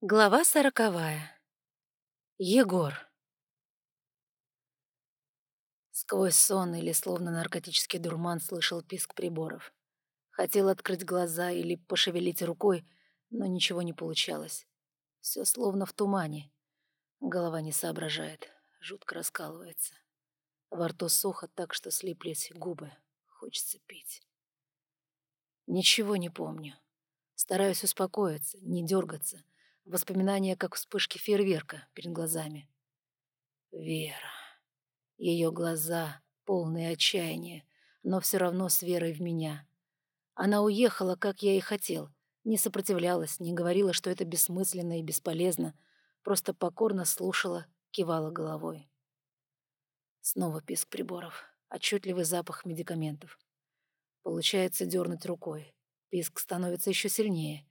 Глава сороковая. Егор. Сквозь сон или словно наркотический дурман слышал писк приборов. Хотел открыть глаза или пошевелить рукой, но ничего не получалось. Все словно в тумане. Голова не соображает, жутко раскалывается. Во рту сухо так, что слиплись губы. Хочется пить. Ничего не помню. Стараюсь успокоиться, не дергаться — Воспоминания, как вспышки фейерверка перед глазами. Вера. Ее глаза, полные отчаяния, но все равно с верой в меня. Она уехала, как я и хотел. Не сопротивлялась, не говорила, что это бессмысленно и бесполезно. Просто покорно слушала, кивала головой. Снова писк приборов. Отчетливый запах медикаментов. Получается дернуть рукой. Писк становится еще сильнее.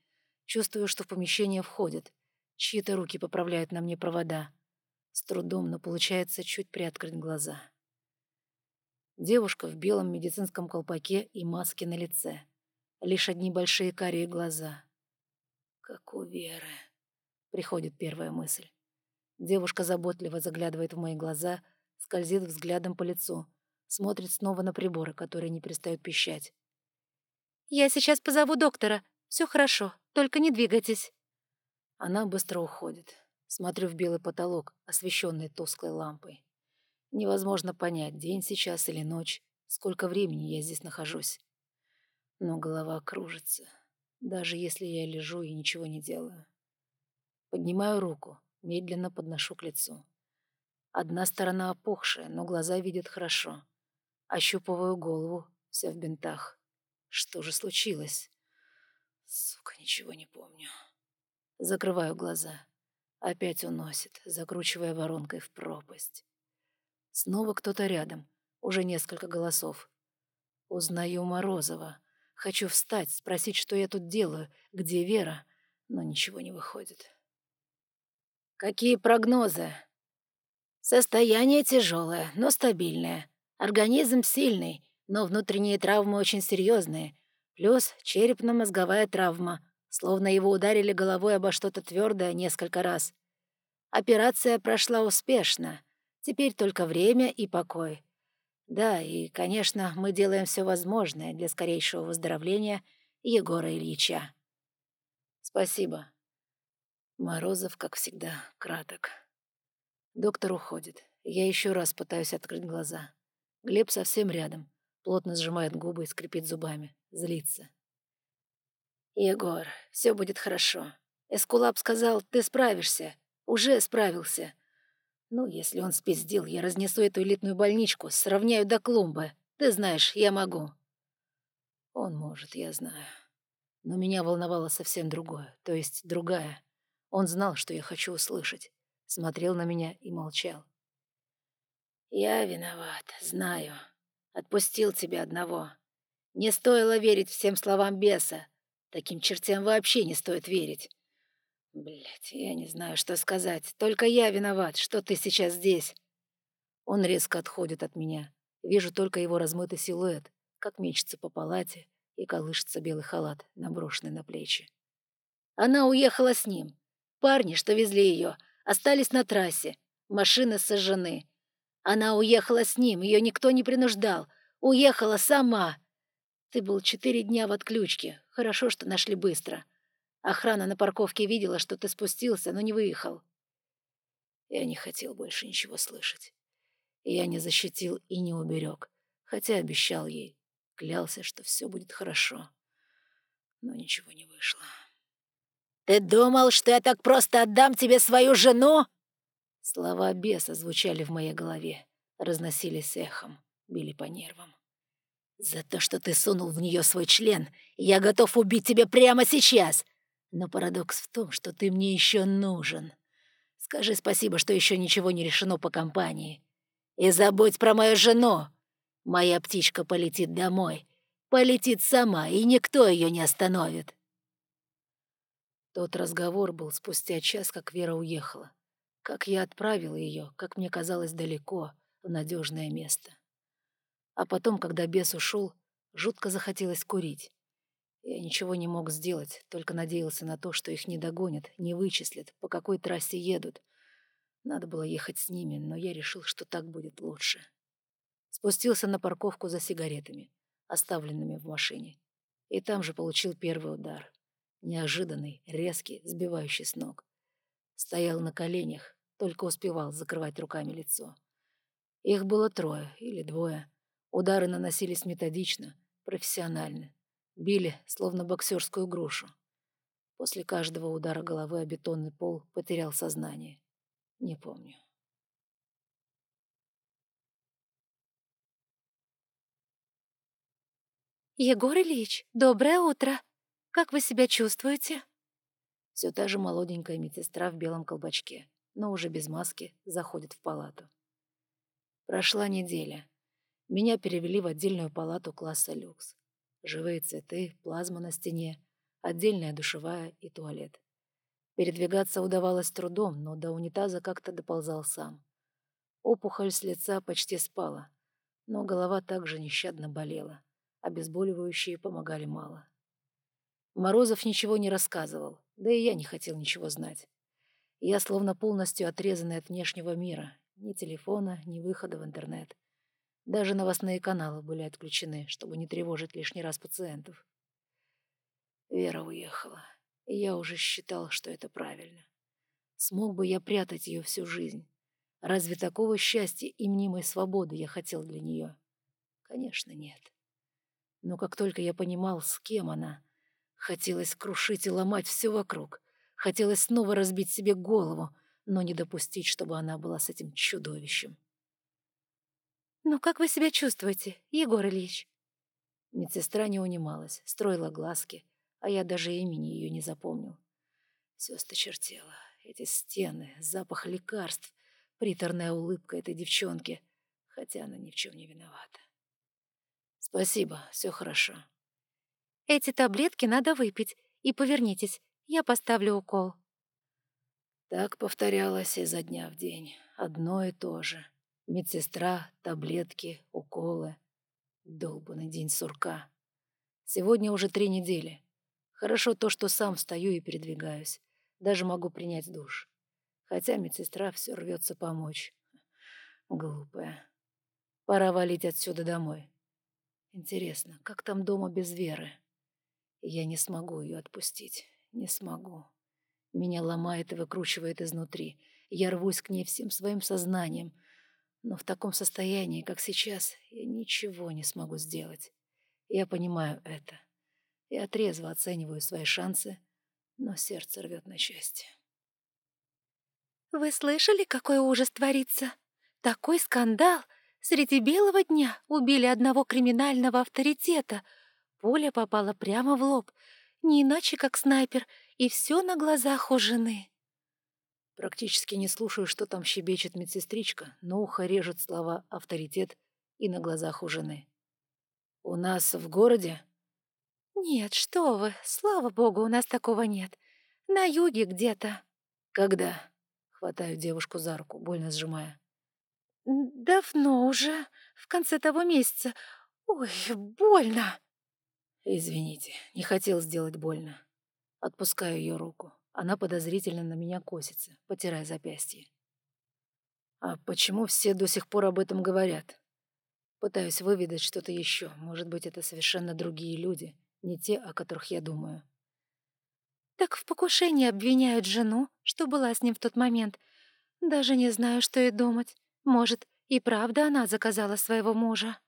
Чувствую, что в помещение входят. Чьи-то руки поправляют на мне провода. С трудом, но получается чуть приоткрыть глаза. Девушка в белом медицинском колпаке и маске на лице. Лишь одни большие карие глаза. «Как у Веры», — приходит первая мысль. Девушка заботливо заглядывает в мои глаза, скользит взглядом по лицу, смотрит снова на приборы, которые не перестают пищать. «Я сейчас позову доктора. Все хорошо, только не двигайтесь». Она быстро уходит. Смотрю в белый потолок, освещенный тусклой лампой. Невозможно понять, день сейчас или ночь, сколько времени я здесь нахожусь. Но голова кружится, даже если я лежу и ничего не делаю. Поднимаю руку, медленно подношу к лицу. Одна сторона опухшая, но глаза видят хорошо. Ощупываю голову, вся в бинтах. Что же случилось? Сука, ничего не помню. Закрываю глаза. Опять уносит, закручивая воронкой в пропасть. Снова кто-то рядом, уже несколько голосов. Узнаю Морозова. Хочу встать, спросить, что я тут делаю, где Вера, но ничего не выходит. «Какие прогнозы?» «Состояние тяжелое, но стабильное. Организм сильный, но внутренние травмы очень серьезные. Плюс черепно-мозговая травма, словно его ударили головой обо что-то твердое несколько раз. Операция прошла успешно. Теперь только время и покой. Да, и, конечно, мы делаем все возможное для скорейшего выздоровления Егора Ильича. Спасибо. Морозов, как всегда, краток. Доктор уходит. Я еще раз пытаюсь открыть глаза. Глеб совсем рядом. Плотно сжимает губы и скрипит зубами. Злится. «Егор, все будет хорошо. Эскулап сказал, ты справишься. Уже справился. Ну, если он спиздил, я разнесу эту элитную больничку, сравняю до клумбы. Ты знаешь, я могу». Он может, я знаю. Но меня волновало совсем другое, то есть другая. Он знал, что я хочу услышать. Смотрел на меня и молчал. «Я виноват, знаю. Отпустил тебя одного. Не стоило верить всем словам беса. Таким чертям вообще не стоит верить. Блять, я не знаю, что сказать. Только я виноват, что ты сейчас здесь. Он резко отходит от меня. Вижу только его размытый силуэт, как мечется по палате и колышется белый халат, наброшенный на плечи. Она уехала с ним. Парни, что везли ее, остались на трассе. Машины сожжены. Она уехала с ним, ее никто не принуждал. Уехала сама. Ты был четыре дня в отключке. Хорошо, что нашли быстро. Охрана на парковке видела, что ты спустился, но не выехал. Я не хотел больше ничего слышать. Я не защитил и не уберег, хотя обещал ей. Клялся, что все будет хорошо. Но ничего не вышло. «Ты думал, что я так просто отдам тебе свою жену?» Слова беса звучали в моей голове, разносились эхом, били по нервам. «За то, что ты сунул в нее свой член, я готов убить тебя прямо сейчас. Но парадокс в том, что ты мне еще нужен. Скажи спасибо, что еще ничего не решено по компании. И забудь про мою жену. Моя птичка полетит домой. Полетит сама, и никто ее не остановит». Тот разговор был спустя час, как Вера уехала. Как я отправила ее, как мне казалось, далеко, в надежное место. А потом, когда бес ушел, жутко захотелось курить. Я ничего не мог сделать, только надеялся на то, что их не догонят, не вычислят, по какой трассе едут. Надо было ехать с ними, но я решил, что так будет лучше. Спустился на парковку за сигаретами, оставленными в машине. И там же получил первый удар. Неожиданный, резкий, сбивающий с ног. Стоял на коленях, только успевал закрывать руками лицо. Их было трое или двое. Удары наносились методично, профессионально. Били, словно боксерскую грушу. После каждого удара головы о бетонный пол потерял сознание. Не помню. «Егор Ильич, доброе утро! Как вы себя чувствуете?» Все та же молоденькая медсестра в белом колпачке, но уже без маски, заходит в палату. Прошла неделя. Меня перевели в отдельную палату класса люкс. Живые цветы, плазма на стене, отдельная душевая и туалет. Передвигаться удавалось трудом, но до унитаза как-то доползал сам. Опухоль с лица почти спала, но голова также нещадно болела. Обезболивающие помогали мало. Морозов ничего не рассказывал, да и я не хотел ничего знать. Я словно полностью отрезанный от внешнего мира. Ни телефона, ни выхода в интернет. Даже новостные каналы были отключены, чтобы не тревожить лишний раз пациентов. Вера уехала, и я уже считал, что это правильно. Смог бы я прятать ее всю жизнь? Разве такого счастья и мнимой свободы я хотел для нее? Конечно, нет. Но как только я понимал, с кем она, хотелось крушить и ломать все вокруг. Хотелось снова разбить себе голову, но не допустить, чтобы она была с этим чудовищем. «Ну как вы себя чувствуете, Егор Ильич?» Медсестра не унималась, строила глазки, а я даже имени ее не запомнил. Все сточертело. Эти стены, запах лекарств, приторная улыбка этой девчонки, хотя она ни в чем не виновата. «Спасибо, все хорошо». «Эти таблетки надо выпить, и повернитесь, я поставлю укол». Так повторялось изо дня в день, одно и то же. Медсестра, таблетки, уколы. Долбанный день сурка. Сегодня уже три недели. Хорошо то, что сам встаю и передвигаюсь. Даже могу принять душ. Хотя медсестра все рвется помочь. Глупая. Пора валить отсюда домой. Интересно, как там дома без Веры? Я не смогу ее отпустить. Не смогу. Меня ломает и выкручивает изнутри. Я рвусь к ней всем своим сознанием. Но в таком состоянии, как сейчас, я ничего не смогу сделать. Я понимаю это. Я трезво оцениваю свои шансы, но сердце рвет на части. «Вы слышали, какой ужас творится? Такой скандал! Среди белого дня убили одного криминального авторитета. Пуля попала прямо в лоб, не иначе как снайпер, и все на глазах у жены. Практически не слушаю, что там щебечет медсестричка, но ухо режет слова «авторитет» и на глазах у жены. «У нас в городе?» «Нет, что вы, слава богу, у нас такого нет. На юге где-то». «Когда?» — хватаю девушку за руку, больно сжимая. «Давно уже, в конце того месяца. Ой, больно!» «Извините, не хотел сделать больно». Отпускаю ее руку. Она подозрительно на меня косится, потирая запястье. «А почему все до сих пор об этом говорят?» Пытаюсь выведать что-то еще. Может быть, это совершенно другие люди, не те, о которых я думаю. «Так в покушении обвиняют жену, что была с ним в тот момент. Даже не знаю, что и думать. Может, и правда она заказала своего мужа?»